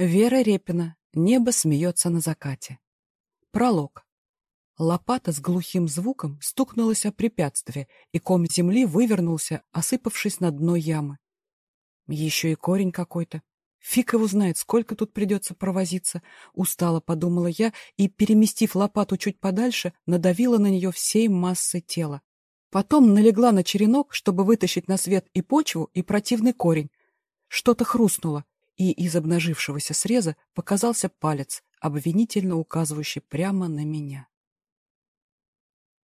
Вера Репина. Небо смеется на закате. Пролог. Лопата с глухим звуком стукнулась о препятствие, и ком земли вывернулся, осыпавшись на дно ямы. Еще и корень какой-то. Фиг его знает, сколько тут придется провозиться. Устало подумала я и, переместив лопату чуть подальше, надавила на нее всей массой тела. Потом налегла на черенок, чтобы вытащить на свет и почву, и противный корень. Что-то хрустнуло и из обнажившегося среза показался палец, обвинительно указывающий прямо на меня.